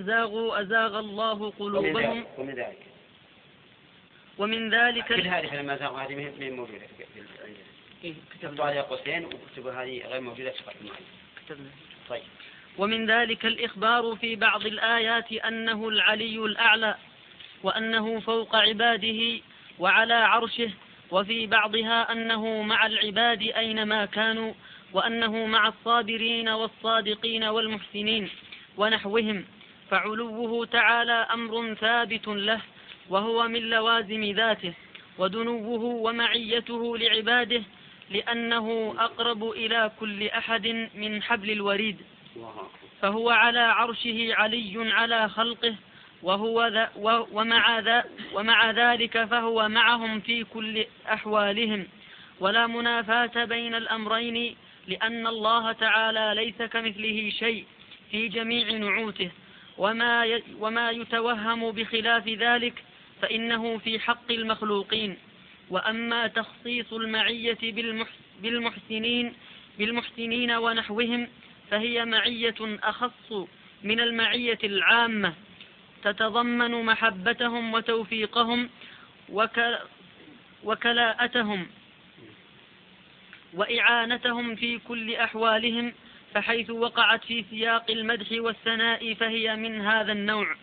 زاغوا أزاغ الله قلوبهم. ومن ذلك ومن ذلك. كل هذه فلما زاغوا هذه ما هي موجودة عندنا. إيه، عليها قوسين وكتبوا هذه غير موجودة في كتبنا. طيب. ومن ذلك الإخبار في بعض الآيات أنه العلي الأعلى وأنه فوق عباده وعلى عرشه وفي بعضها أنه مع العباد أينما كانوا وأنه مع الصابرين والصادقين والمحسنين ونحوهم. فعلوه تعالى أمر ثابت له وهو من لوازم ذاته ودنوه ومعيته لعباده لأنه أقرب إلى كل أحد من حبل الوريد. فهو على عرشه علي على خلقه وهو ذا ومع, ذا ومع ذلك فهو معهم في كل أحوالهم. ولا منافاة بين الأمرين لأن الله تعالى ليس كمثله شيء في جميع نعوته. وما وما يتوهم بخلاف ذلك فإنه في حق المخلوقين. وأما تخصيص المعية بالمحس- بالمحسنين بالمحسنين ونحوهم فهي معية أخص من المعية العامة. تتضمن محبتهم وتوفيقهم وك وكلاءتهم وإعانتهم في كل أحوالهم فحيث وقعت في سياق المدح والثناء فهي من هذا النوع.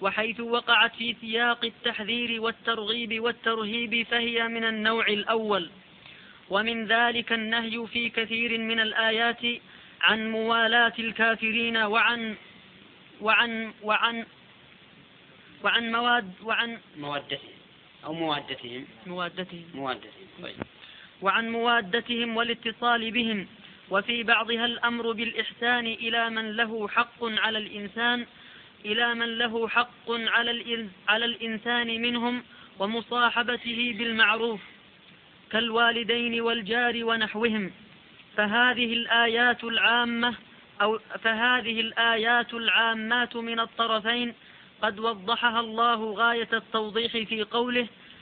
وحيث وقعت في سياق التحذير والترغيب والترهيب فهي من النوع الأول. ومن ذلك النهي في كثير من الآيات عن موالاة الكافرين وعن وعن وعن وعن مواد وعن مودتهم أو موادتهم. موادتهم. موادتهم. طيب. وعن موادتهم والاتصال بهم. وفي بعضها الأمر بالإحسان إلى من له حق على الإنسان إلى من له حق على على الإنسان منهم ومصاحبته بالمعروف كالوالدين والجار ونحوهم. فهذه الآيات العامة أو فهذه الآيات العامات من الطرفين قد وضحها الله غاية التوضيح في قوله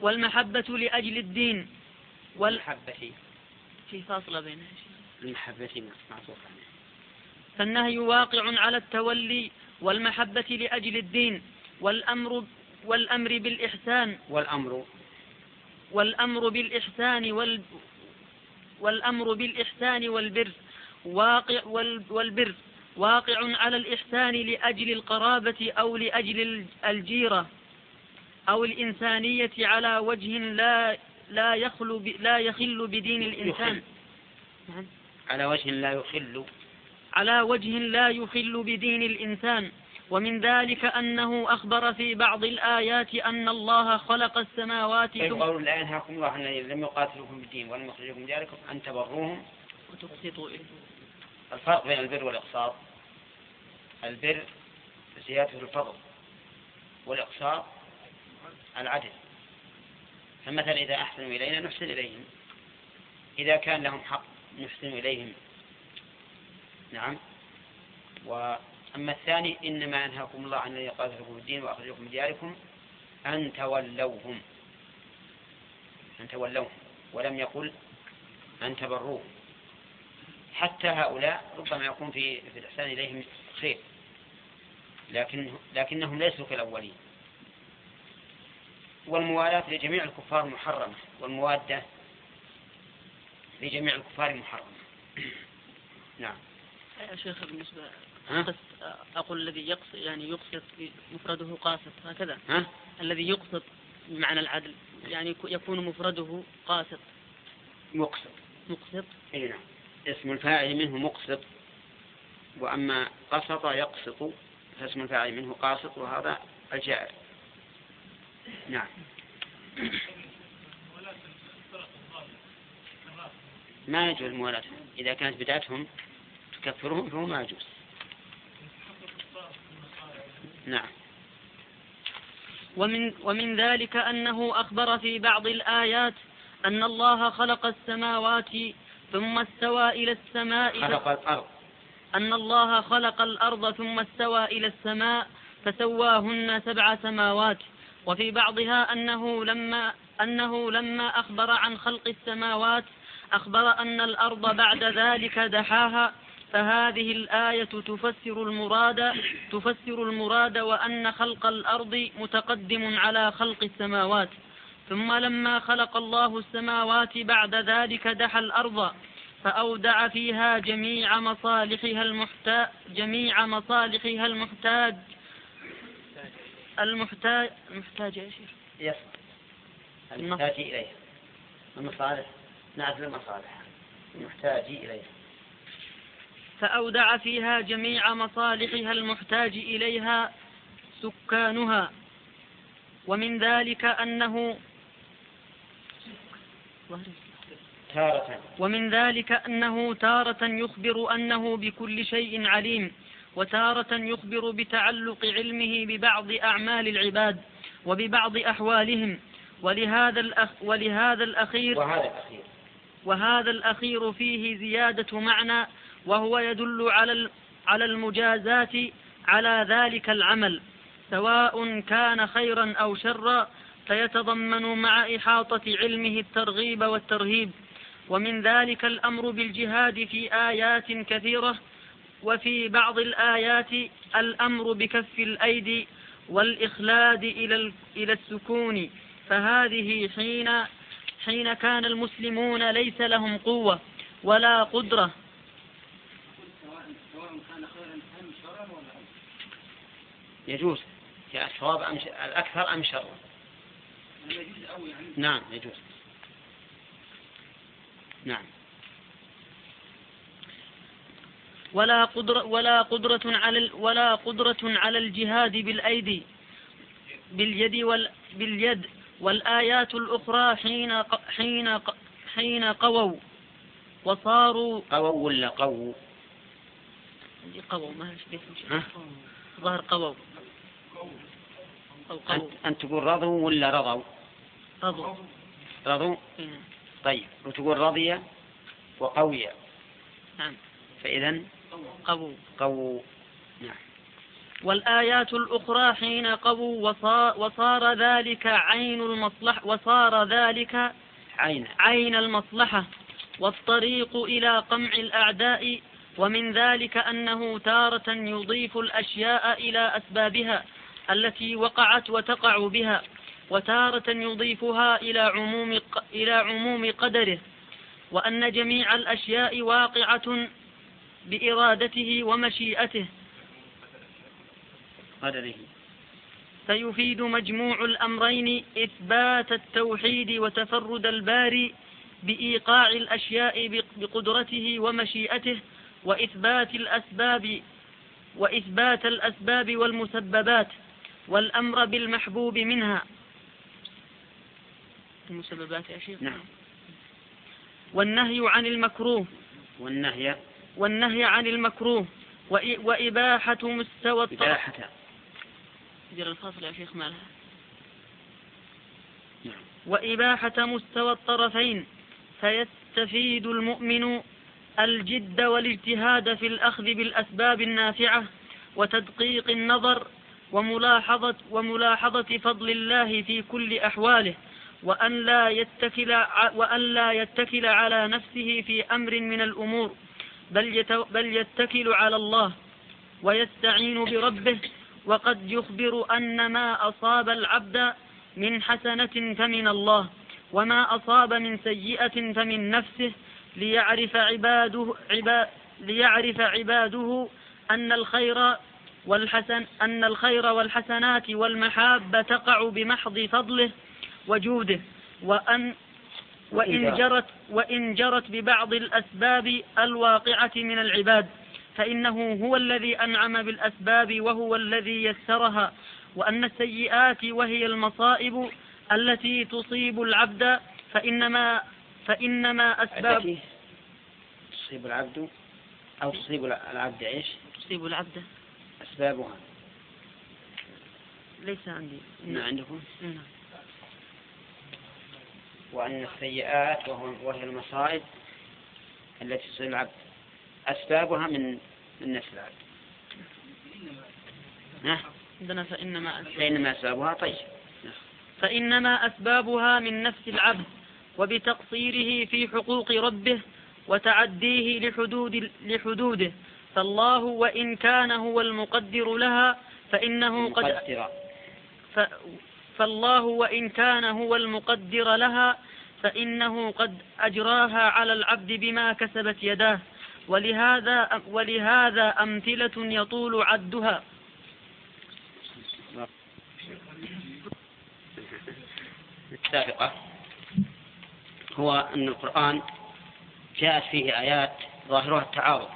والمحبة لأجل الدين. وال المحبة. في فاصلة بينها المحبة عنها فالنهي واقع على التولي والمحبة لأجل الدين. والأمر والأمر بالإحسان. والأمر. والأمر بالإحسان وال والأمر بالإحسان والبر. واقع وال والبر. واقع على الإحسان لأجل القرابة أو لأجل ال- الجيرة. أو الإنسانية على وجه لا لا يخلو ب لا يخل بدين الإنسان. على وجه لا يخل. على وجه لا يخل بدين الإنسان. ومن ذلك أنه أخبر في بعض الآيات أن الله خلق السماوات طيب ثم قول لا ينهاكم الله الذين لم يقاتلوكم في الدين ولم يخرجوكم دياركم أن تبروهم. وتقسطوا الفرق بين البر والإقساط. البر زيادة الفضل والإقساط العدل. فمثلا إذا أحسنوا إلينا نحسن إليهم. إذا كان لهم حق نحسن إليهم. نعم. وأما الثاني إنما ينهاكم الله عن الذين قاتلوكم في الدين وأخرجوكم من دياركم أن تولوهم. أن تولوهم. ولم يقل أن تبروهم. حتى هؤلاء ربما يكون في في الإحسان إليهم خير. لكن لكنهم ليسوا كالأولين. والموالاة لجميع الكفار محرمة. والموادة لجميع الكفار محرمة. نعم. يا شيخ بالنسبة أقول الذي يقصد يعني يقصد مفرده قاسط هكذا. ها؟ الذي يقصد بمعنى العدل يعني يكو- يكون مفرده قاسط مقسط مقسط إي نعم. اسم الفاعل منه مقسط وأما قسط يقسط فاسم الفاعل منه قاسط وهذا الجائر. نعم. ما يجوز موالاتهم إذا كانت بدعتهم تكفرهم فهو ما يجوز. نعم. ومن, ومن ذلك أنه أخبر في بعض الآيات أن الله خلق السماوات ثم استوى إلى السماء خلق الأرض. أن الله خلق الأرض ثم استوى إلى السماء فسواهن سبع سماوات. وفي بعضها أنه لما أنه لما أخبر عن خلق السماوات أخبر أن الأرض بعد ذلك دحاها فهذه الآية تفسر المراد تفسر المراد وأن خلق الأرض متقدم على خلق السماوات. ثم لما خلق الله السماوات بعد ذلك دحى الأرض فأودع فيها جميع مصالحها المحتاج جميع مصالحها المحتاج المحتاج المحتاج يا شيخ. المحتاج إليها المصالح. نعزل المصالح. المحتاج إليها فأودع فيها جميع مصالحها المحتاج إليها سكانها. ومن ذلك أنه تارة. ومن ذلك أنه تارة يخبر أنه بكل شيء عليم. وتارة يخبر بتعلق علمه ببعض أعمال العباد وببعض أحوالهم. ولهذا الأخ ولهذا الأخير وهذا الأخير. وهذا الأخير فيه زيادة معنى وهو يدل على على المجازات على ذلك العمل. سواء كان خيرا أو شرا فيتضمن مع إحاطة علمه الترغيب والترهيب. ومن ذلك الأمر بالجهاد في آيات كثيرة وفي بعض الآيات الأمر بكف الأيدي والإخلاد إلى إلى السكون. فهذه حين حين كان المسلمون ليس لهم قوة ولا قدرة. يجوز. الصواب أم الأكثر أم شر؟ نعم يجوز. نعم. ولا قدرة ولا قدرة على ولا قدرة على الجهاد بالأيدي باليد وال باليد والآيات الأخرى حين حين حين قووا وصاروا قووا ولا قووا؟ قووا ما ظهر قووا أنت, أنت تقول رضوا ولا رضوا؟ رضوا رضوا؟ إيه. طيب وتقول رضي وقوي نعم فإذا قووا قووا نعم. والآيات الأخرى حين قووا وصار ذلك عين المصلحة وصار ذلك عين. عين المصلحة والطريق إلى قمع الأعداء ومن ذلك أنه تارة يضيف الأشياء إلى أسبابها التي وقعت وتقع بها وتارة يضيفها إلى عموم إلى عموم قدره وأن جميع الأشياء واقعة بإرادته ومشيئته. قدره فيفيد مجموع الأمرين إثبات التوحيد وتفرد الباري بإيقاع الأشياء بقدرته ومشيئته وإثبات الأسباب وإثبات الأسباب والمسببات والأمر بالمحبوب منها. المسببات يا شيخ؟ نعم. والنهي عن المكروه. والنهي والنهي عن المكروه وإباحة مستوى إباحة. دير الفاصل يا شيخ مالها. نعم. وإباحة مستوى الطرفين. فيستفيد المؤمن الجد والاجتهاد في الأخذ بالأسباب النافعة وتدقيق النظر وملاحظة, وملاحظة فضل الله في كل أحواله وأن لا يتكل وأن لا يتكل على نفسه في أمر من الأمور. بل بل يتكل على الله ويستعين بربه وقد يخبر أن ما أصاب العبد من حسنة فمن الله وما أصاب من سيئة فمن نفسه ليعرف عباده عباد ليعرف عباده أن الخير والحسن أن الخير والحسنات والمحاب تقع بمحض فضله وجوده وأن وإن جرت وإن جرت ببعض الأسباب الواقعة من العباد فإنه هو الذي أنعم بالأسباب وهو الذي يسرها وأن السيئات وهي المصائب التي تصيب العبد فإنما فإنما أسباب تصيب العبد أو تصيب العبد إيش؟ تصيب العبد. أسبابها. ليس عندي. ما عندكم؟ نعم. وأن السيئات وهي المصائب التي تصيب العبد أسبابها من من نفس العبد؟ عندنا فإنما فإنما أسبابها طيب. فإنما أسبابها من نفس العبد وبتقصيره في حقوق ربه وتعديه لحدود لحدوده. فالله وإن كان هو المقدر لها فإنه قد ف فالله وإن كان هو المقدر لها فإنه قد أجراها على العبد بما كسبت يداه. ولهذا ولهذا أمثلة يطول عدها. السابقة هو أن القرآن جاءت فيه آيات ظاهرها التعارض.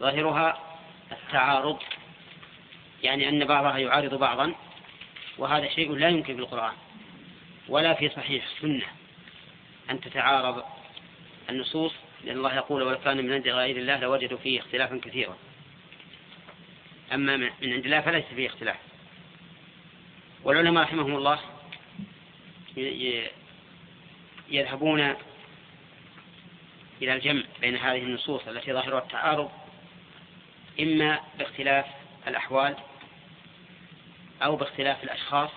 ظاهرها التعارض يعني أن بعضها يعارض بعضا. وهذا شيء لا يمكن في القرآن ولا في صحيح السنة أن تتعارض النصوص لأن الله يقول ولو كان من عند غير الله لوجدوا فيه اختلافا كثيرا. أما من عند الله فليس فيه اختلاف. والعلماء رحمهم الله يذهبون إلى الجمع بين هذه النصوص التي ظاهرها التعارض إما باختلاف الأحوال أو باختلاف الأشخاص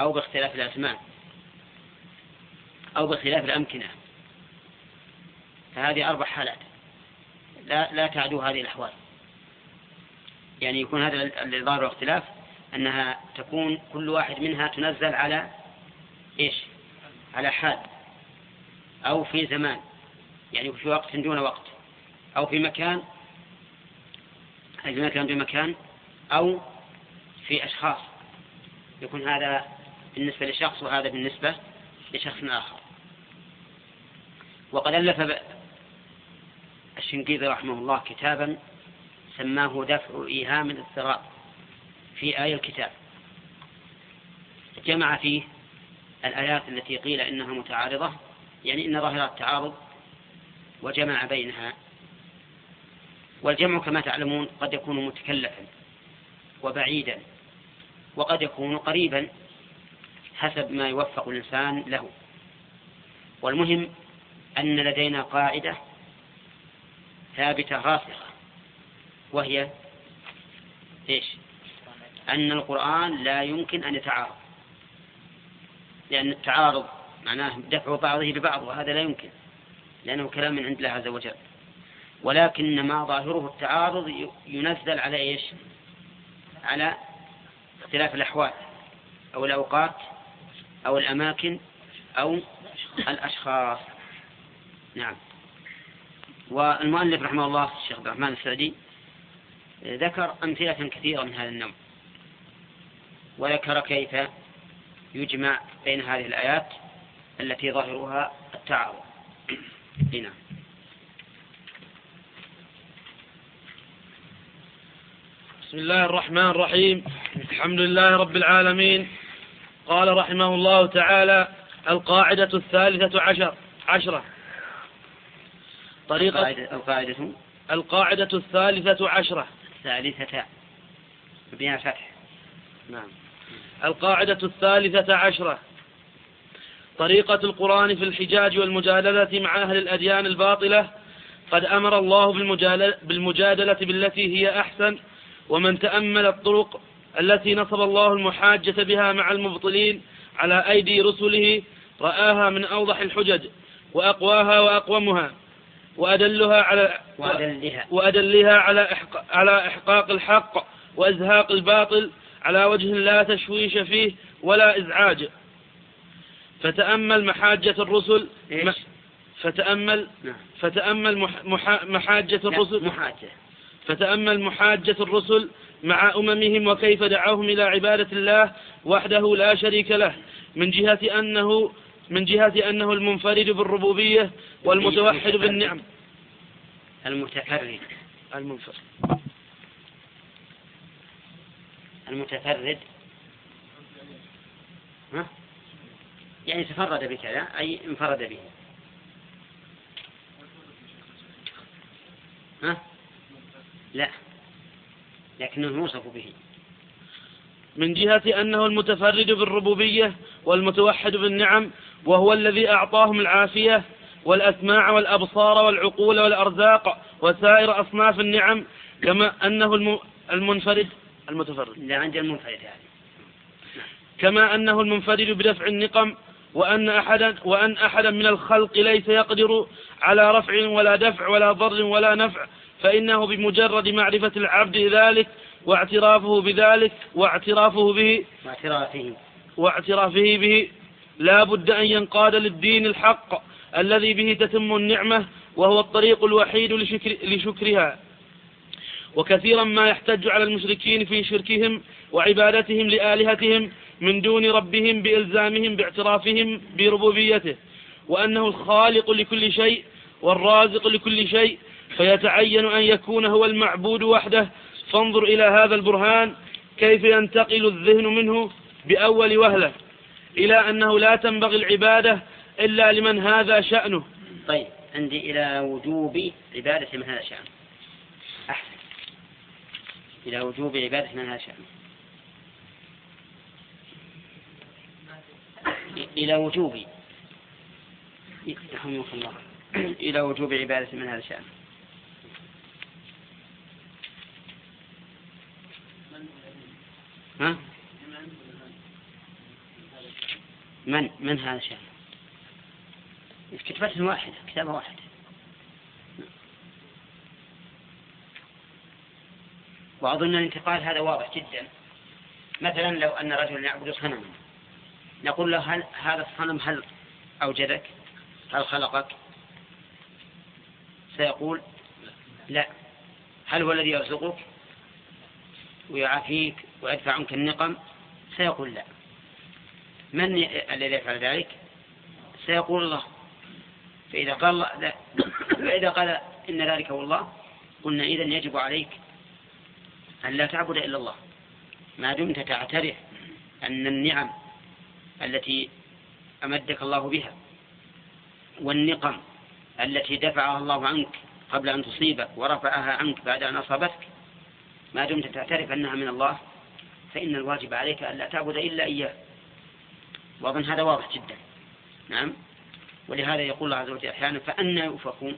أو باختلاف الأزمان أو باختلاف الأمكنة. فهذه أربع حالات. لا لا تعدو هذه الأحوال. يعني يكون هذا اللي ظاهر اختلاف أنها تكون كل واحد منها تنزل على إيش؟ على حال. أو في زمان. يعني في وقت دون وقت. أو في مكان. أي مكان دون مكان. أو في أشخاص. يكون هذا بالنسبة لشخص وهذا بالنسبة لشخص آخر. وقد ألف الشنقيطي رحمه الله كتابا سماه دفع إيهام الاضطراب في آية الكتاب. جمع فيه الآيات التي قيل إنها متعارضة يعني إن ظاهرة التعارض وجمع بينها. والجمع كما تعلمون قد يكون متكلفا وبعيدا. وقد يكون قريبا حسب ما يوفق الإنسان له. والمهم أن لدينا قاعدة ثابتة راسخة وهي إيش؟ أن القرآن لا يمكن أن يتعارض. لأن التعارض معناه دفع بعضه ببعض وهذا لا يمكن لأنه كلام من عند الله عز وجل. ولكن ما ظاهره التعارض ينزل على إيش؟ على اختلاف الأحوال أو الأوقات أو الأماكن أو الأشخاص. نعم. والمؤلف رحمه الله الشيخ عبد الرحمن السعدي ذكر أمثلة كثيرة من هذا النوع. وذكر كيف يجمع بين هذه الآيات التي ظاهرها التعارض. هنا. بسم الله الرحمن الرحيم. الحمد لله رب العالمين. قال رحمه الله تعالى القاعدة الثالثة عشر عشرة. طريقة القاعدة, القاعدة القاعدة الثالثة عشرة. الثالثة على الفتح. نعم. القاعدة الثالثة عشرة. طريقة القرآن في الحجاج والمجادلة مع أهل الأديان الباطلة. قد أمر الله بالمجادلة بالتي هي أحسن ومن تأمل الطرق التي نصب الله المحاجة بها مع المبطلين على أيدي رسله رآها من أوضح الحجج وأقواها وأقومها وأدلها على وأدلها. وأدلها على إحق... على إحقاق الحق وإزهاق الباطل على وجه لا تشويش فيه ولا إزعاج. فتأمل محاجة الرسل إيش؟ فتأمل نعم. فتأمل مح... مح... محاجة الرسل محاجة. فتأمل محاجة الرسل مع أممهم وكيف دعوهم إلى عبادة الله وحده لا شريك له من جهة أنه من جهة أنه المنفرد بالربوبية والمتوحد بالنعم. المتفرد. المنفرد. المتفرد. ها؟ يعني تفرد بكذا أي انفرد به. ها؟ لا. لكنه يوصف به. من جهة أنه المتفرد بالربوبية والمتوحد بالنعم وهو الذي أعطاهم العافية والأسماع والأبصار والعقول والأرزاق وسائر أصناف النعم كما أنه المنفرد المتفرد. لا عند المنفرد يعني. كما أنه المنفرد بدفع النقم وأن أحدا وأن أحدا من الخلق ليس يقدر على رفع ولا دفع ولا ضر ولا نفع فإنه بمجرد معرفة العبد ذلك واعترافه بذلك واعترافه به واعترافه. واعترافه به لا بد أن ينقاد للدين الحق الذي به تتم النعمة وهو الطريق الوحيد لشكر لشكرها. وكثيرا ما يحتج على المشركين في شركهم وعبادتهم لآلهتهم من دون ربهم بإلزامهم باعترافهم بربوبيته وأنه الخالق لكل شيء والرازق لكل شيء فيتعين أن يكون هو المعبود وحده. فانظر إلى هذا البرهان كيف ينتقل الذهن منه بأول وهلة إلى أنه لا تنبغي العبادة إلا لمن هذا شأنه. طيب عندي إلى وجوب عبادة من هذا شأنه. أحسن. إلى وجوب عبادة من هذا شأنه. إلى وجوب. الله إلى وجوب عبادة من هذا الشأن ها؟ من من هذا الشأن كتابة واحدة كتابة واحدة. وأظن الانتقال هذا واضح جدا. مثلا لو أن رجلا يعبد صنما نقول له هل هذا الصنم هل أوجدك؟ هل خلقك؟ سيقول لا. هل هو الذي يرزقك؟ ويعافيك؟ ويدفع عنك النقم؟ سيقول لا. من الذي يفعل ذلك؟ سيقول الله. فإذا قال الله فإذا قال إن ذلك هو الله قلنا إذا يجب عليك أن لا تعبد إلا الله. ما دمت تعترف أن النعم التي أمدك الله بها والنقم التي دفعها الله عنك قبل أن تصيبك ورفعها عنك بعد أن أصابتك ما دمت تعترف أنها من الله؟ فإن الواجب عليك أن لا تعبد إلا إياه. وأظن هذا واضح جدا. نعم. ولهذا يقول الله عز وجل أحيانا فأنا يؤفكون.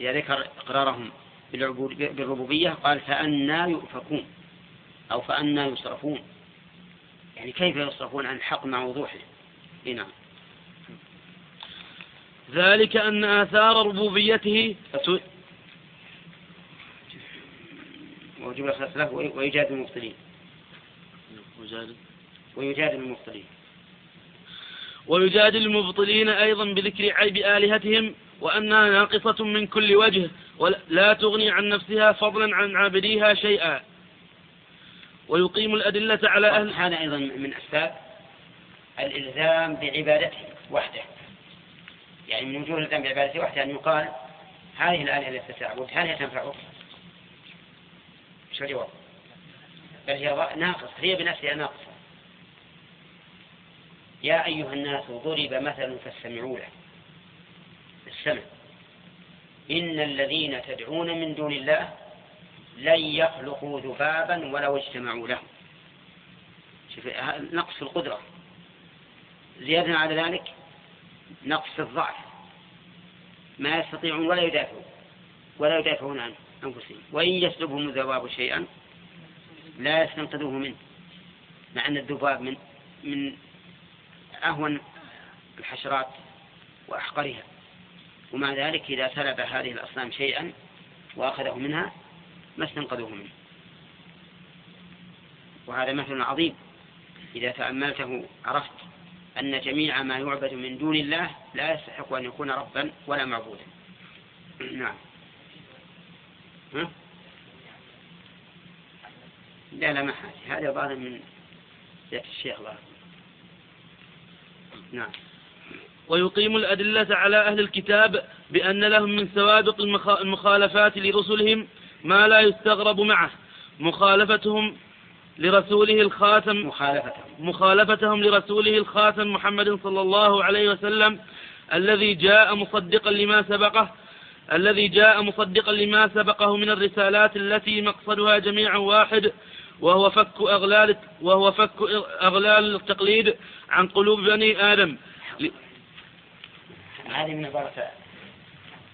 إذا ذكر إقرارهم بالربوبية قال فأنا يؤفكون. أو فأنا يصرفون. يعني كيف يصرفون عن الحق مع وضوحه؟ نعم. ذلك أن آثار ربوبيته وجب الخلاص له ويجادل المبطلين. ويجادل المبطلين. ويجادل المبطلين أيضا بذكر عيب آلهتهم وأنها ناقصة من كل وجه ولا تغني عن نفسها فضلا عن عابديها شيئا. ويقيم الأدلة على أهل هذا أيضا من أسباب الإلزام بعبادته وحده. يعني من وجوه الإلزام بعبادته وحده أن يقال هذه الآلهة التي تعبد هل هي تنفعك؟ شو الجواب؟ بل هي ناقصة هي بنفسها ناقصة. يا أيها الناس ضرب مثل فاستمعوا له. السمع إن الذين تدعون من دون الله لن يخلقوا ذبابا ولو اجتمعوا له. شوف نقص القدرة. زيادة على ذلك نقص الضعف. ما يستطيعون ولا يدافعون ولا يدافعون عن أنفسهم. وإن يسلبهم الذباب شيئا لا يستنقذوه منه مع أن الذباب من من أهون الحشرات وأحقرها. ومع ذلك إذا سلب هذه الأصنام شيئا وأخذه منها ما استنقذوه منه. وهذا مثل عظيم. إذا تأملته عرفت أن جميع ما يعبد من دون الله لا يستحق أن يكون ربا ولا معبودا. نعم. ها؟ لا لا ما حاجة. هذا بعض من ذات الشيخ الله نعم. ويقيم الأدلة على أهل الكتاب بأن لهم من سوابق المخالفات لرسلهم ما لا يستغرب معه. مخالفتهم لرسوله الخاتم مخالفتهم. مخالفتهم لرسوله الخاتم محمد صلى الله عليه وسلم الذي جاء مصدقا لما سبقه الذي جاء مصدقا لما سبقه من الرسالات التي مقصدها جميعا واحد وهو فك أغلال وهو فك أغلال التقليد عن قلوب بني آدم. هذه من عبارة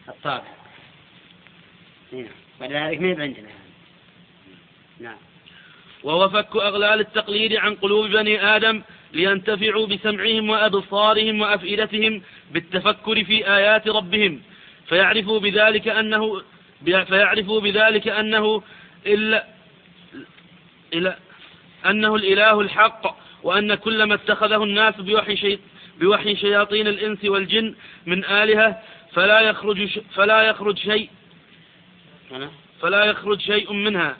الطابع هنا ولذلك ما عندنا نعم. وهو فك أغلال التقليد عن قلوب بني آدم لينتفعوا بسمعهم وأبصارهم وأفئدتهم بالتفكر في آيات ربهم. فيعرفوا بذلك أنه فيعرفوا بذلك أنه إلا إلى أنه الإله الحق وأن كل ما اتخذه الناس بوحي, شي بوحي شياطين الإنس والجن من آلهة فلا يخرج فلا يخرج شيء فلا يخرج شيء منها.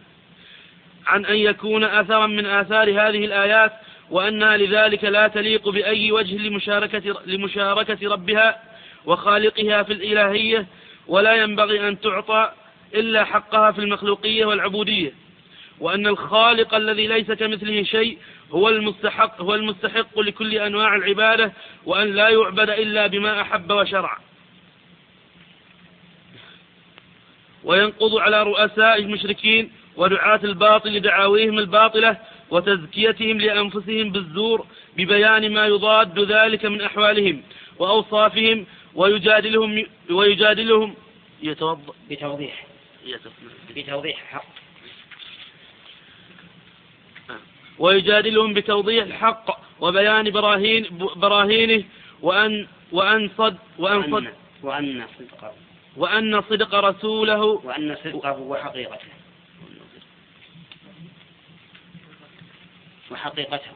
عن أن يكون أثرا من آثار هذه الآيات وأنها لذلك لا تليق بأي وجه لمشاركة, لمشاركة ربها وخالقها في الإلهية ولا ينبغي أن تعطى إلا حقها في المخلوقية والعبودية. وأن الخالق الذي ليس كمثله شيء هو المستحق, هو المستحق لكل أنواع العبادة وأن لا يعبد إلا بما أحب وشرع. وينقض على رؤساء المشركين ودعاة الباطل لدعاويهم الباطلة وتزكيتهم لأنفسهم بالزور ببيان ما يضاد ذلك من أحوالهم وأوصافهم ويجادلهم ويجادلهم يتوضأ بتوضيح. بتوضيح. حق. ويجادلهم بتوضيح الحق وبيان براهين براهينه وأن وأن صد وأن صد وأن صدقه وأن صدق رسوله. وأن صدقه وحقيقته. وحقيقته.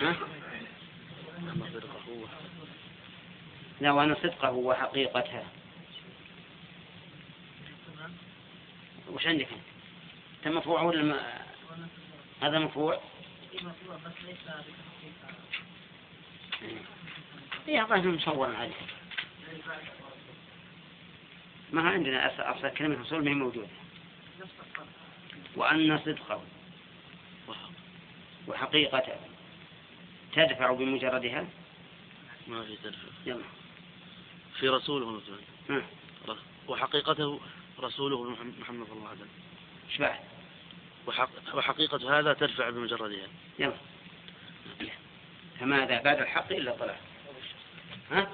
ها؟ لا وأن صدقه وحقيقته وش عندك أنت؟ مفروع ولا ما... هذا مفروع؟ إيه الله مصور عليه ما عندنا أصل كلمة رسول ما هي موجودة. وأن صدقه وحقيقته تدفع بمجردها؟ ما في تدفع. يلا. في رسوله مثلا وحقيقته رسوله محمد صلى الله عليه وسلم. إيش بعد؟ وحقيقة هذا ترفع بمجردها يلا. فماذا بعد الحق إلا الضلال ها؟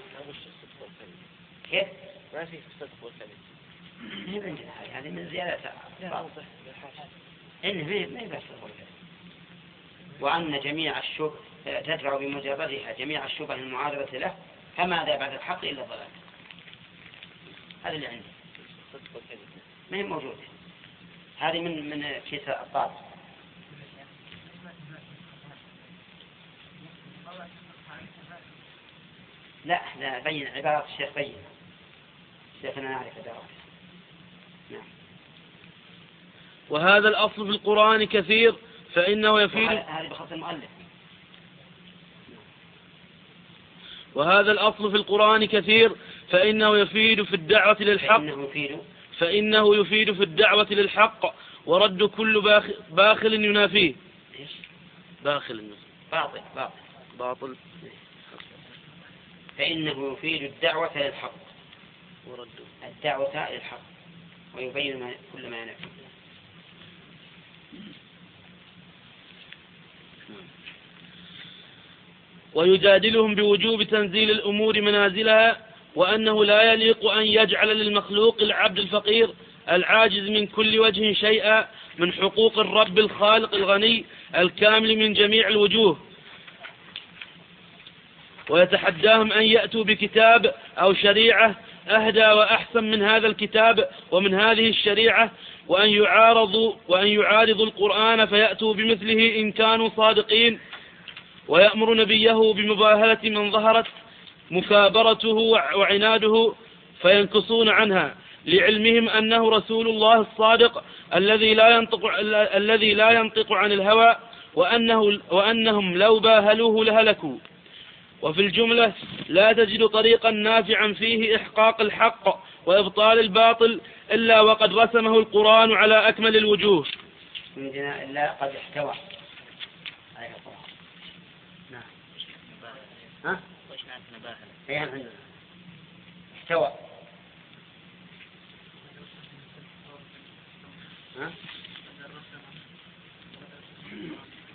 كيف؟ ما في الصدق والكذب ما هي عندنا هذه من زيادة إنه ما هي بس وأن جميع الشبه تدفع بمجردها جميع الشبه المعارضة له فماذا بعد الحق إلا الضلال هذا اللي عندي. ما هي موجودة؟ هذه من من كيس الطاب لا لا بين عبارة الشيخ بين. شيخنا نعرف عبارة نعم. وهذا الأصل في القرآن كثير فإنه يفيد هذا بخط المؤلف. وهذا الأصل في القرآن كثير فإنه يفيد في الدعوة للحق. فإنه يفيد. في الدعوة للحق ورد كل باخل ينافيه. باخل باطل باطل. باطل. فإنه يفيد الدعوة للحق. ورد. الدعوة للحق. ويبين ما كل ما ينفي ويجادلهم بوجوب تنزيل الأمور منازلها وأنه لا يليق أن يجعل للمخلوق العبد الفقير العاجز من كل وجه شيئا من حقوق الرب الخالق الغني الكامل من جميع الوجوه. ويتحداهم أن يأتوا بكتاب أو شريعة أهدى وأحسن من هذا الكتاب ومن هذه الشريعة وأن يعارضوا وأن يعارضوا القرآن فيأتوا بمثله إن كانوا صادقين. ويأمر نبيه بمباهلة من ظهرت مكابرته وعناده فينكصون عنها لعلمهم أنه رسول الله الصادق الذي لا ينطق الذي لا ينطق عن الهوى وأنه وأنهم لو باهلوه لهلكوا. وفي الجملة لا تجد طريقا نافعا فيه إحقاق الحق وإبطال الباطل إلا وقد رسمه القرآن على أكمل الوجوه. إلا قد احتوى نعم ها؟ أيام عندنا احتوى ها؟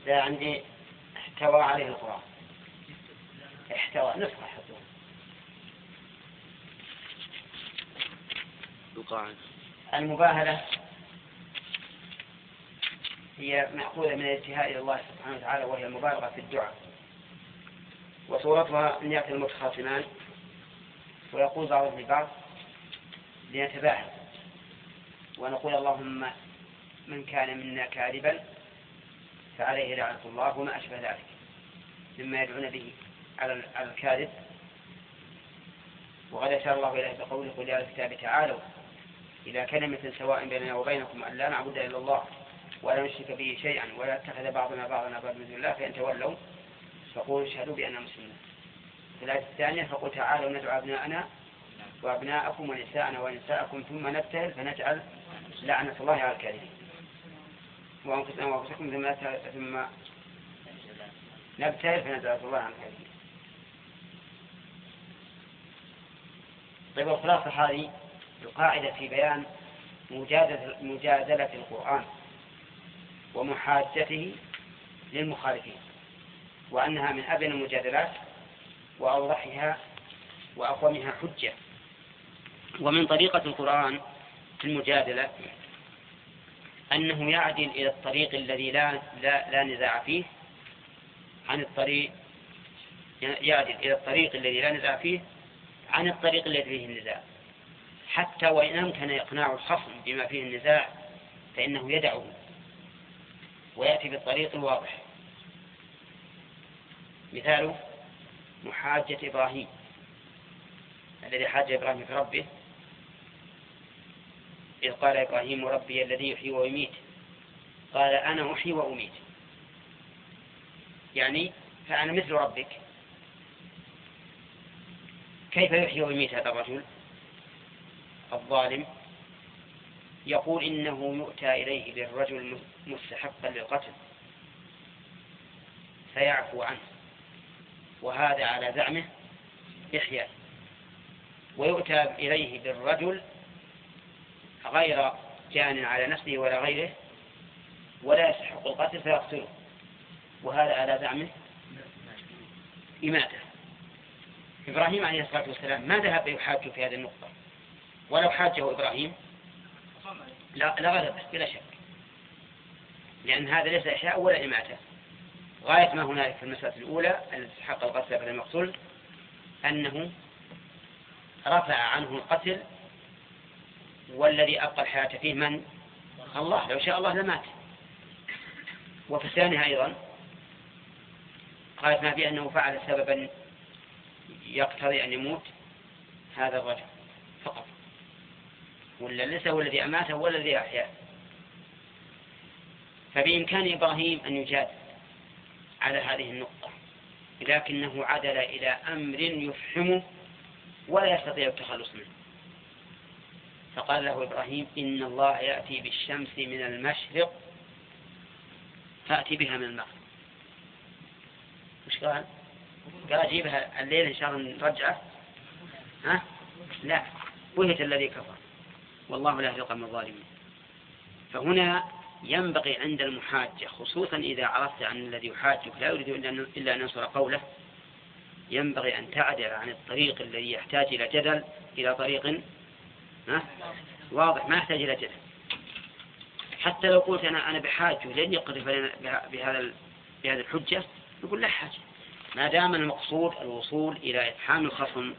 لا عندي احتوى عليه القرآن احتوى نسخة حطوه القاعدة المباهلة هي مأخوذة من الانتهاء إلى الله سبحانه وتعالى وهي المبالغة في الدعاء وصورتها أن يأتي المتخاصمان ويقول بعضهم لبعض لنتباهل ونقول اللهم من كان منا كاذبا فعليه لعنة الله وما أشبه ذلك مما يدعون به على الكاذب. وقد أشار الله إليه بقوله قل يا الكتاب تعالوا إلى كلمة سواء بيننا وبينكم أن لا نعبد إلا الله ولا نشرك به شيئا ولا اتخذ بعضنا بعضا أربابا من الله فإن تولوا فقولوا اشهدوا بأننا مسلمون. في الآية الثانية فقل تعالوا ندعو أبناءنا وأبناءكم ونساءنا ونساءكم ثم نبتهل فنجعل لعنة الله على الكاذبين. وأنفسنا وأنفسكم ثم ثم نبتهل فنجعل الله على الكاذبين. طيب الخلاصة هذه القاعدة في بيان مجادلة, القرآن ومحاجته للمخالفين. وأنها من أبين المجادلات وأوضحها وأقومها حجة. ومن طريقة القرآن في المجادلة أنه يعدل إلى الطريق الذي لا, لا, لا نزاع فيه عن الطريق يعدل إلى الطريق الذي لا نزاع فيه عن الطريق الذي فيه النزاع. حتى وإن أمكن إقناع الخصم بما فيه النزاع فإنه يدعه ويأتي بالطريق الواضح. مثال محاجة إبراهيم. الذي حاج إبراهيم في ربه. إذ قال إبراهيم ربي الذي يحيي ويميت. قال أنا أحيي وأميت. يعني فأنا مثل ربك. كيف يحيي ويميت هذا الرجل؟ الظالم يقول إنه يؤتى إليه بالرجل مستحقا للقتل. فيعفو عنه. وهذا على زعمه إحياء ويؤتى إليه بالرجل غير جان على نفسه ولا غيره ولا يستحق القتل فيقتله. وهذا على زعمه إماتة. إبراهيم عليه الصلاة والسلام ما ذهب يحاج في هذه النقطة؟ ولو حاجة إبراهيم لا لغلبه بلا شك. لأن هذا ليس إحياء ولا إماتة. غاية ما هنالك في المسألة الأولى التي تحقق القتل بدل المقتول أنه رفع عنه القتل والذي أبقى الحياة فيه من؟ الله. لو شاء الله لمات. وفي الثانية أيضا قالت ما فيه أنه فعل سببا يقتضي أن يموت هذا الرجل فقط. ولا ليس هو الذي أماته ولا الذي أحياه. فبإمكان إبراهيم أن يجاد على هذه النقطة. لكنه عدل إلى أمر يفهمه ولا يستطيع التخلص منه. فقال له إبراهيم إن الله يأتي بالشمس من المشرق فأتي بها من المغرب. وش قال؟ قال أجيبها الليل إن شاء الله نرجعه. ها؟ لا وهت الذي كفر. والله لا يهدي القوم الظالمين فهنا ينبغي عند المحاجة خصوصا إذا عرفت أن الذي يحاجك لا يريد إلا أن ينصر قوله. ينبغي أن تعدل عن الطريق الذي يحتاج إلى جدل إلى طريق؟ واضح ما يحتاج إلى جدل. حتى لو قلت أنا أنا بحاجه لن يقذف بهذا بهذه الحجة. نقول لا حاجة. ما دام المقصود الوصول إلى إفحام الخصم.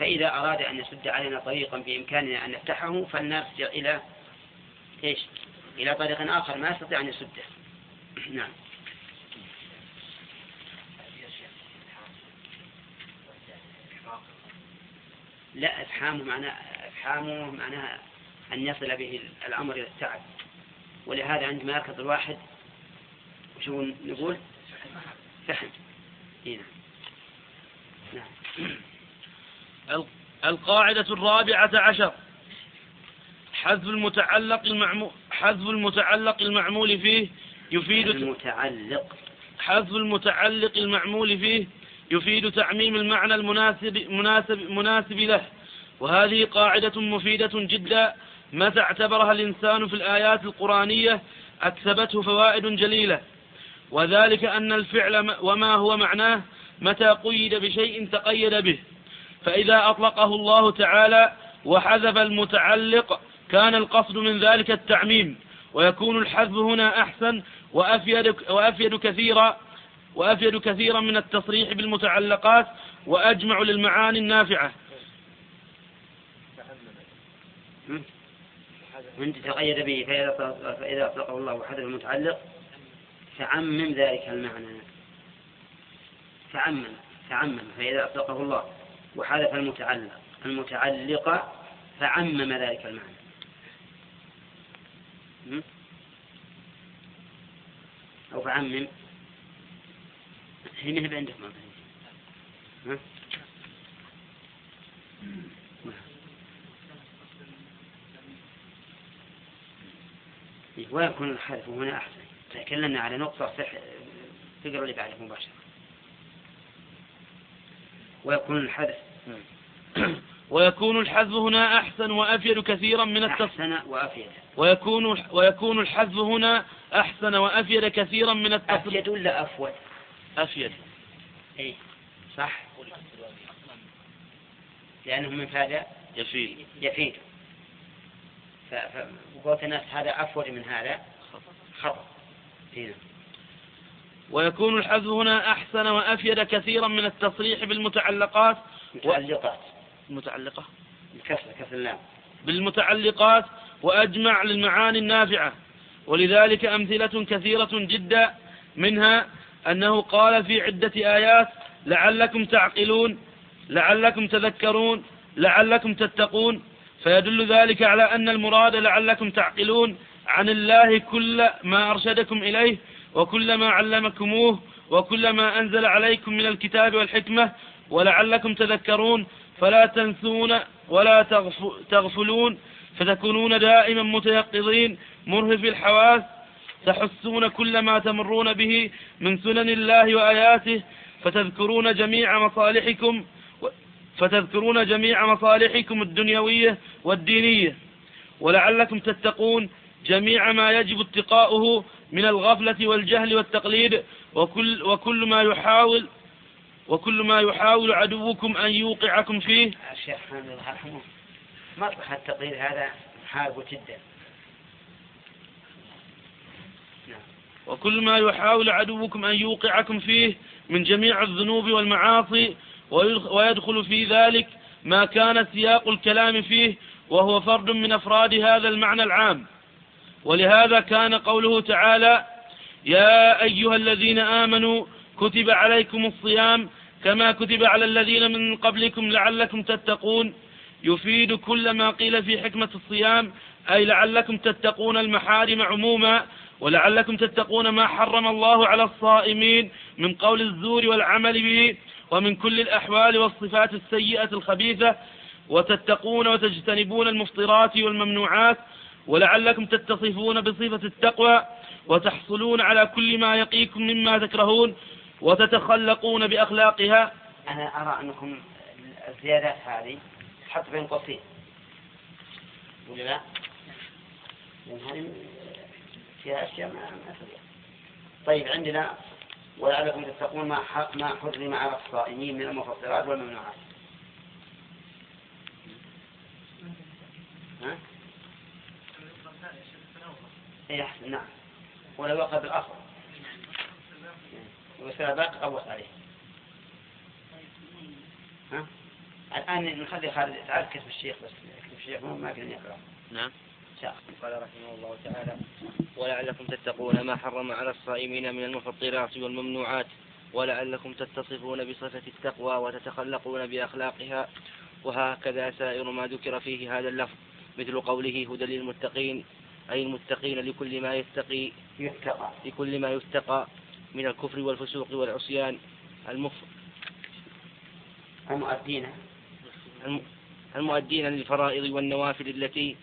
فإذا أراد أن يسد علينا طريقا بإمكاننا أن نفتحه فلنرجع إلى إيش؟ إلى طريق آخر ما يستطيع أن يسده. نعم. لا إفحامه معناه إفحامه معناه أن يصل به الأمر إلى التعب. ولهذا عندما يركض الواحد وشو نقول؟ فحم هنا نعم. القاعدة الرابعة عشر. حذف المتعلق المعمول حذف المتعلق المعمول فيه يفيد المتعلق. حذف المتعلق المعمول فيه يفيد تعميم المعنى المناسب مناسب مناسب له. وهذه قاعدة مفيدة جدا. متى اعتبرها الإنسان في الآيات القرآنية أكسبته فوائد جليلة. وذلك أن الفعل وما هو معناه متى قيد بشيء تقيد به. فإذا أطلقه الله تعالى وحذف المتعلق كان القصد من ذلك التعميم ويكون الحذف هنا أحسن وأفيد, وأفيد كثيرا وأفيد كثيرا من التصريح بالمتعلقات وأجمع للمعاني النافعة وانت تقيد به فإذا فإذا أطلقه الله وحذف المتعلق فعمم ذلك المعنى فعمم فعمم فإذا أطلقه الله وحذف المتعلق المتعلق فعمم ذلك المعنى? أو فعمم هي مهب عندك ما ها؟ إيه، ويكون الحذف هنا أحسن. تكلمنا على نقطة صح تقرأ اللي بعده مباشرة. ويكون الحذف. ويكون الحذف هنا أحسن وأفيد كثيرا من التصريح أحسن وأفيد. ويكون ويكون الحذف هنا أحسن وأفيد كثيرا من التصريح أفيد ولا أفود؟ أفيد. إيه. صح. لأنه من فاد يفيد. يفيد. ف- ف- وقلت الناس هذا أفود من هذا؟ خطأ. هنا. ويكون الحذف هنا أحسن وأفيد كثيرا من التصريح بالمتعلقات. متعلقات. المتعلقة بكسر كسر اللام بالمتعلقات وأجمع للمعاني النافعة. ولذلك أمثلة كثيرة جدا منها أنه قال في عدة آيات لعلكم تعقلون لعلكم تذكرون لعلكم تتقون. فيدل ذلك على أن المراد لعلكم تعقلون عن الله كل ما أرشدكم إليه وكل ما علمكموه وكل ما أنزل عليكم من الكتاب والحكمة ولعلكم تذكرون. فلا تنسون ولا تغف- تغفلون فتكونون دائما متيقظين. مرهف الحواس تحسون كل ما تمرون به من سنن الله وآياته فتذكرون جميع مصالحكم فتذكرون جميع مصالحكم الدنيوية والدينية. ولعلكم تتقون جميع ما يجب اتقاؤه من الغفلة والجهل والتقليد وكل, وكل ما يحاول وكل ما يحاول عدوكم أن يوقعكم فيه. الشيخ حامد الله يرحمه مطرح التقرير هذا حارب جدا؟ وكل ما يحاول عدوكم أن يوقعكم فيه من جميع الذنوب والمعاصي ويدخ- ويدخل في ذلك ما كان سياق الكلام فيه وهو فرد من أفراد هذا المعنى العام. ولهذا كان قوله تعالى يا أيها الذين آمنوا كتب عليكم الصيام كما كتب على الذين من قبلكم لعلكم تتقون. يفيد كل ما قيل في حكمة الصيام أي لعلكم تتقون المحارم عموما ولعلكم تتقون ما حرم الله على الصائمين من قول الزور والعمل به ومن كل الأحوال والصفات السيئة الخبيثة. وتتقون وتجتنبون المفطرات والممنوعات ولعلكم تتصفون بصفة التقوى وتحصلون على كل ما يقيكم مما تكرهون. وتتخلقون بأخلاقها أنا أرى أنكم الزيادات هذه تحط بين قوسين ولا لا؟ لأن هذه فيها أشياء ما ما. طيب عندنا ولعلكم تتقون ما ما حرم على الصائمين من المفطرات والممنوعات. ها؟ إيه أحسن نعم. ولو يؤخذ بالأصل. باقي قوس عليه. ها؟ الآن نخلي خالد تعال كتب الشيخ بس كتب الشيخ ما قدر يقرأ. نعم قال رحمه الله تعالى ولعلكم تتقون ما حرم على الصائمين من المفطرات والممنوعات ولعلكم تتصفون بصفة التقوى وتتخلقون بأخلاقها وهكذا سائر ما ذكر فيه هذا اللفظ مثل قوله هدى للمتقين أي المتقين لكل ما يتقي يتقى لكل ما يتقى من الكفر والفسوق والعصيان المف... المؤدين. الم- المؤدين للفرائض والنوافل التي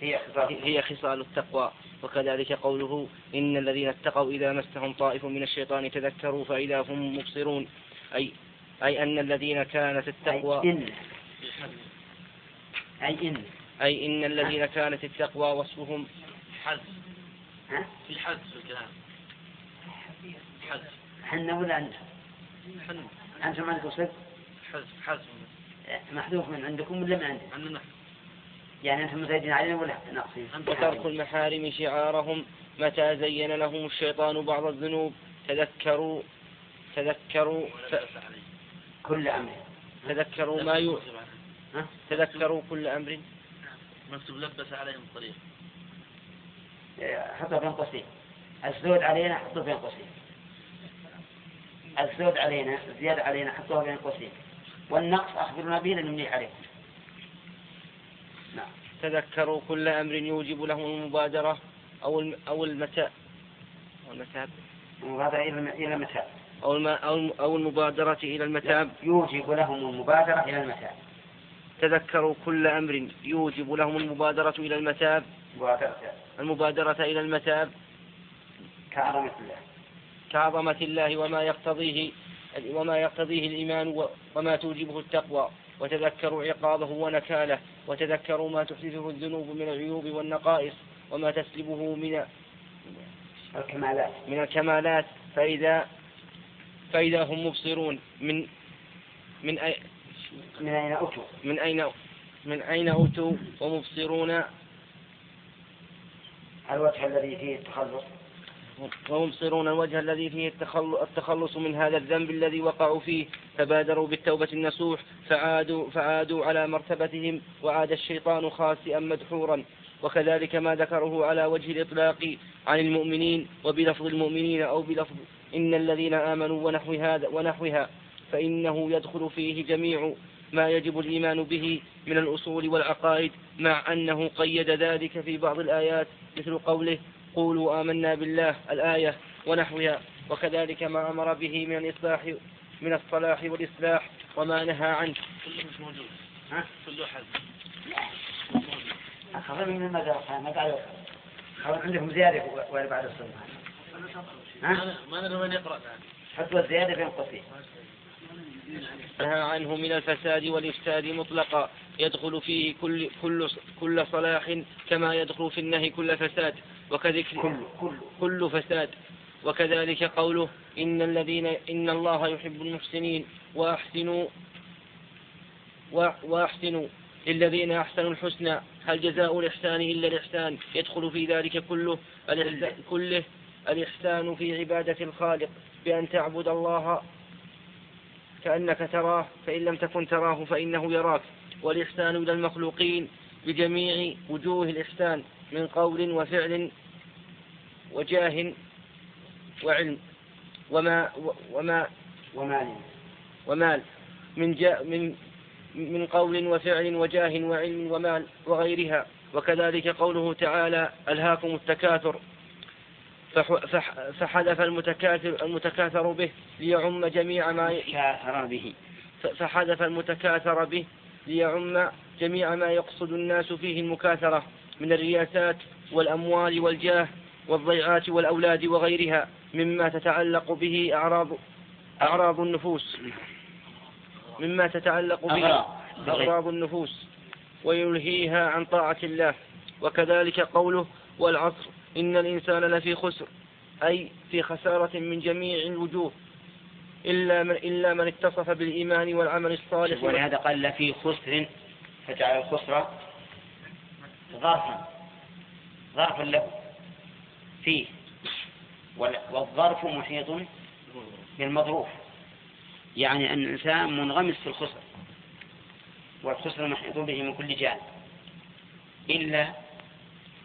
هي خصال. هي خصال التقوى. وكذلك قوله إن الذين اتقوا إذا مسهم طائف من الشيطان تذكروا فإذا هم مبصرون. أي أي أن الذين كانت أي التقوى إن. أي إن. أي إن الذين كانت التقوى وصفهم ها؟ في حذف في الكلام. حذف حنا ولا أنت؟ حن أنتم عندكم صدق حذف حذف محذوف من عندكم ولا من عندكم؟ عندنا. يعني أنتم مزايدين علينا ولا ناقصين؟ وترك المحارم شعارهم متى زين لهم الشيطان بعض الذنوب. تذكروا تذكروا ف... كل أمر. تذكروا ما ي... تذكروا كل أمر. مكتوب لبس عليهم الطريق حطها بين قوسين الزود علينا حطه بين قوسين الزود علينا الزيادة علينا حطوها بين قوسين. والنقص أخبرنا به لأنه مليح عليكم. نعم. تذكروا كل أمر يوجب لهم المبادرة أو الم... أو المتاع. أو المتاب وهذا إلى إلى متى أو الم... أو الم- أو المبادرة إلى المتاب يوجب لهم المبادرة إلى المتاع. تذكروا كل أمر يوجب لهم المبادرة إلى المتاب مبادرة المبادرة إلى المتاب كعظمة الله. كعظمة الله وما يقتضيه وما يقتضيه الإيمان وما توجبه التقوى. وتذكروا عقابه ونكاله. وتذكروا ما تحدثه الذنوب من العيوب والنقائص. وما تسلبه من الكمالات. من الكمالات. فإذا فإذا هم مبصرون. من من أي من أين أتوا من أين من أين أتوا ومبصرون؟ الوجه الذي فيه التخلص. ومبصرون الوجه الذي فيه التخل- التخلص من هذا الذنب الذي وقعوا فيه. فبادروا بالتوبة النصوح فعادوا فعادوا على مرتبتهم وعاد الشيطان خاسئا مدحورا. وكذلك ما ذكره على وجه الإطلاق عن المؤمنين وبلفظ المؤمنين أو بلفظ إن الذين آمنوا ونحو هذا ونحوها فإنه يدخل فيه جميع ما يجب الإيمان به من الأصول والعقائد مع أنه قيد ذلك في بعض الآيات مثل قوله قولوا آمنا بالله الآية ونحوها وكذلك ما أمر به من الإصلاح من الصلاح والإصلاح وما نهى عنه كله مش موجود ها؟ كله حذف أخذ من المدرسة ما قاعد أخذ عندكم زيادة ولا بعد الصلاة ها؟ ما ندري وين يقرأ حطوا الزيادة بين قوسين نهى عنه من الفساد والإفساد مطلقا يدخل فيه كل كل كل صلاح كما يدخل في النهي كل فساد وكذكر كل كل كل فساد. وكذلك قوله إن الذين إن الله يحب المحسنين وأحسنوا وأحسنوا للذين أحسنوا الحسنى. هل جزاء الإحسان إلا الإحسان؟ يدخل في ذلك كله الإحسان كله الإحسان في عبادة الخالق بأن تعبد الله كأنك تراه فإن لم تكن تراه فإنه يراك. والإحسان إلى المخلوقين بجميع وجوه الإحسان من قول وفعل وجاه وعلم. وما وما ومال. ومال. من جاء من من قول وفعل وجاه وعلم ومال وغيرها. وكذلك قوله تعالى ألهاكم التكاثر. فح- فح- فحذف المتكاثر المتكاثر به ليعم جميع ما ي- كاثر به فحذف المتكاثر به ليعم جميع ما يقصد الناس فيه المكاثرة من الرياسات والأموال والجاه والضيعات والأولاد وغيرها مما تتعلق به أعراض أعراض النفوس. مما تتعلق به. أغراض. النفوس. ويلهيها عن طاعة الله. وكذلك قوله والعصر. إن الإنسان لفي خسر. أي في خسارة من جميع الوجوه. إلا من إلا من اتصف بالإيمان والعمل الصالح. ولهذا قال لا في خسر فجعل الخسر ظرفا. ظرفا له. فيه. وال- والظرف محيط بالمظروف. يعني أن الإنسان منغمس في الخسر. والخسر محيط به من كل جانب. إلا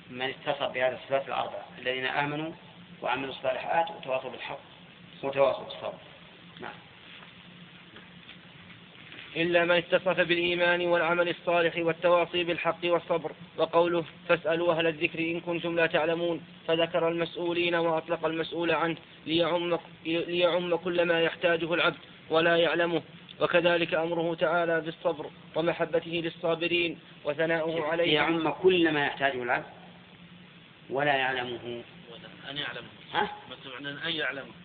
من اتصف بهذه الصفات الأربعة. الذين آمنوا وعملوا الصالحات وتواصوا بالحق وتواصوا بالصبر. إلا من اتصف بالإيمان والعمل الصالح والتواصي بالحق والصبر وقوله فاسألوا أهل الذكر إن كنتم لا تعلمون فذكر المسؤولين وأطلق المسؤول عنه ليعم, ليعم كل ما يحتاجه العبد ولا يعلمه وكذلك أمره تعالى بالصبر ومحبته للصابرين وثناؤه عليهم يعم كل ما يحتاجه العبد ولا يعلمه. أن يعلمه. ها؟ عندنا أن يعلمه.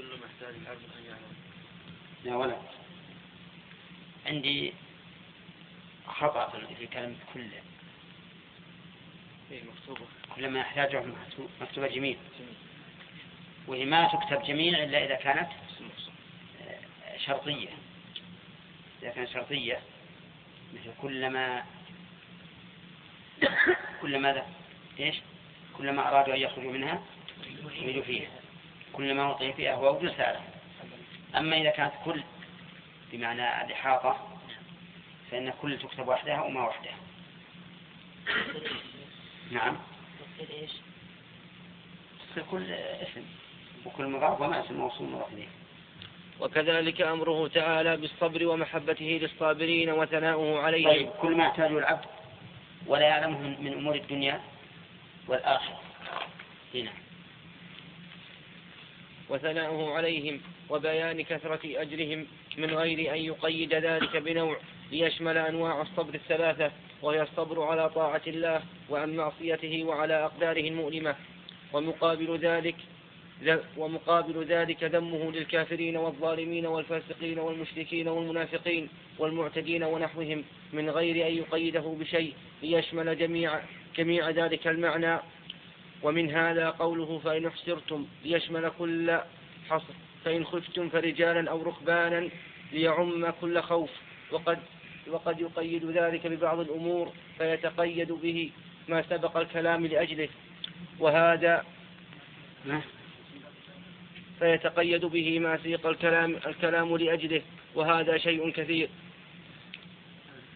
كل ما يحتاج العبد أن يعلمه يا ولد عندي خطأ في كلمة كل إيه مكتوبة. كلما يحتاجه مكتوب- مكتوبة جميل. وهي ما تكتب جميل إلا إذا كانت شرطية. إذا كانت شرطية مثل كلما كلما ذا إيش؟ كلما أرادوا أن يخرجوا منها يريدوا فيها. كلما أعطي فيها هو وجد سأله أما إذا كانت كل بمعنى الإحاطة فإن كل تكتب وحدها وما وحدها. نعم. تصير كل اسم وكل مضاف وما اسم موصول مضاف إليه. وكذلك أمره تعالى بالصبر ومحبته للصابرين وثناؤه عليهم. طيب كل ما يحتاجه العبد ولا يعلمه من من أمور الدنيا والآخرة. هنا. وثناؤه عليهم وبيان كثرة أجرهم من غير أن يقيد ذلك بنوع ليشمل أنواع الصبر الثلاثة وهي الصبر على طاعة الله وعن معصيته وعلى أقداره المؤلمة. ومقابل ذلك ومقابل ذلك ذمه للكافرين والظالمين والفاسقين والمشركين والمنافقين والمعتدين ونحوهم من غير أن يقيده بشيء ليشمل جميع جميع ذلك المعنى ومن هذا قوله فإن احسرتم ليشمل كل حصر فإن خفتم فرجالا أو ركبانا ليعم كل خوف وقد وقد يقيد ذلك ببعض الأمور فيتقيد به ما سبق الكلام لأجله وهذا؟ فيتقيد به ما سيق الكلام الكلام لأجله وهذا شيء كثير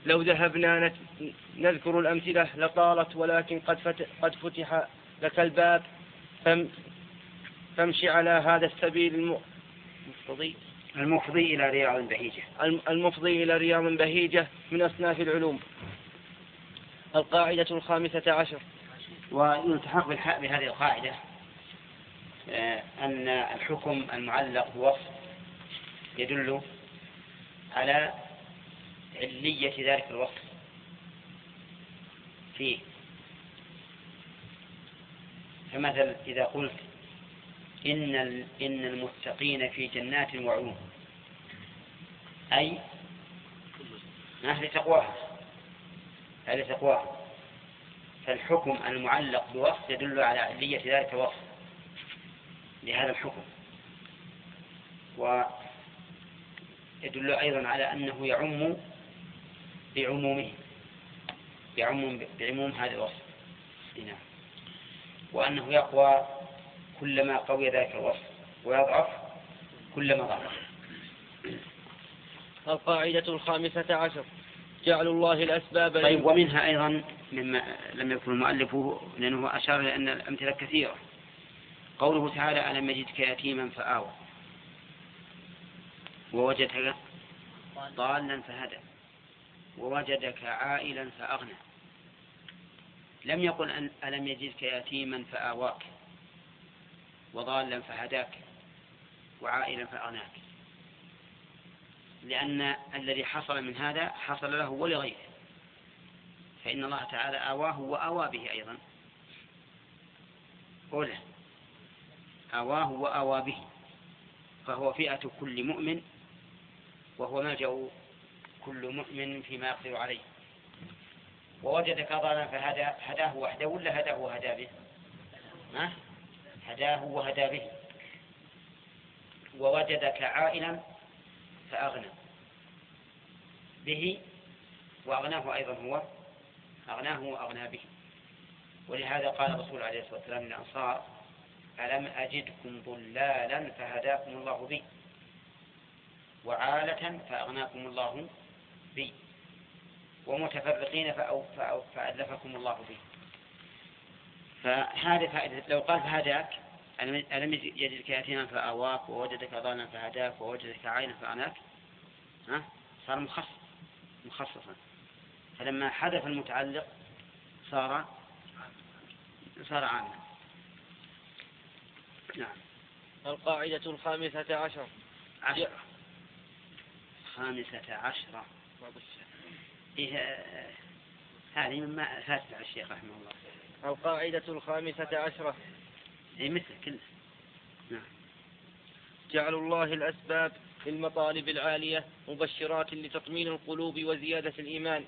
لو ذهبنا نذكر الأمثلة لطالت ولكن قد فت- قد فتح لك الباب فم فامشي على هذا السبيل الم- المفضي. المفضي إلى رياض بهيجة. الم- المفضي إلى رياض بهيجة من أصناف العلوم. القاعدة الخامسة عشر. ويلتحق بهذه القاعدة آه، أن الحكم المعلق بوصف يدل على علية ذلك الوصف. فيه. فمثلا إذا قلت إن إن المتقين في جنات وعيون. أي؟ أهل تقواها أهل تقواها. فالحكم المعلق بوصف يدل على علية ذلك الوصف لهذا الحكم. ويدل أيضا على أنه يعم بعمومه. يعم بعموم هذا الوصف. نعم. وأنه يقوى كلما قوي ذلك الوصف ويضعف كلما ضعف. القاعدة الخامسة عشر. جعل الله الأسباب طيب ومنها أيضا مما لم يذكر المؤلف لأنه أشار إلى أن الأمثلة كثيرة. قوله تعالى ألم يجدك يتيما فآوى. ووجدك ضالا فهدى. ووجدك عائلا فأغنى. لم يقل أن ألم يجدك يتيما فآواك وضالا فهداك وعائلا فأغناك. لأن الذي حصل من هذا حصل له ولغيره. فإن الله تعالى آواه وآوى به أيضا. أوله آواه وآوى به. فهو فئة كل مؤمن وهو ملجأ كل مؤمن فيما يقدر عليه. ووجدك ضالا فهدى هداه وحده ولا هداه وهدى به؟ ها؟ هداه وهدى به. ووجدك عائلا فأغنى به وأغناه أيضا هو أغناه وأغنى به. ولهذا قال الرسول عليه الصلاة والسلام للأنصار ألم أجدكم ضلالا فهداكم الله بي وعالة فأغناكم الله بي ومتفرقين فأو فأو فألفكم الله بي فهذه فائدة لو قال فهداك ألم ألم يجدك يتيما فآواك ووجدك ضالا فهداك ووجدك عينا فأعناك ها؟ صار مخصص مخصصا. فلما حذف المتعلق صار صار عاما. نعم. القاعدة الخامسة عشر. عشرة. خامسة عشرة. إيه آه، هذه مما فاتت على الشيخ رحمه الله. القاعدة الخامسة عشرة. أي مثل كله. نعم. جعل الله الأسباب للمطالب العالية مبشرات لتطمين القلوب وزيادة الإيمان.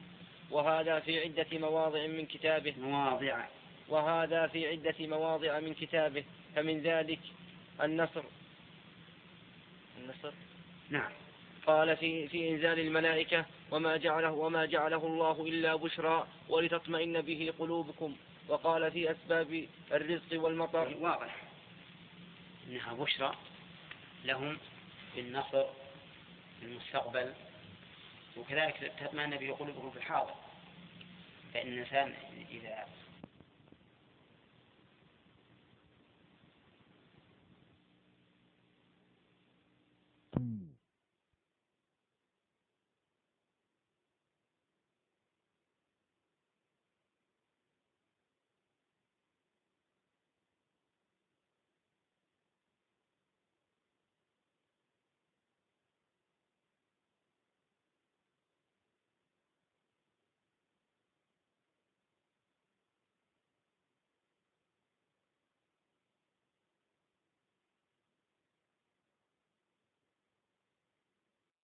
وهذا في عدة مواضع من كتابه. مواضع. وهذا في عدة مواضع من كتابه. فمن ذلك النصر. النصر؟ نعم. قال في في إنزال الملائكة وما جعله وما جعله الله إلا بشرى ولتطمئن به قلوبكم. وقال في أسباب الرزق والمطر. واضح إنها بشرى لهم بالنصر في المستقبل وكذلك تطمئن به قلوبهم في الحاضر. فإن الإنسان إذا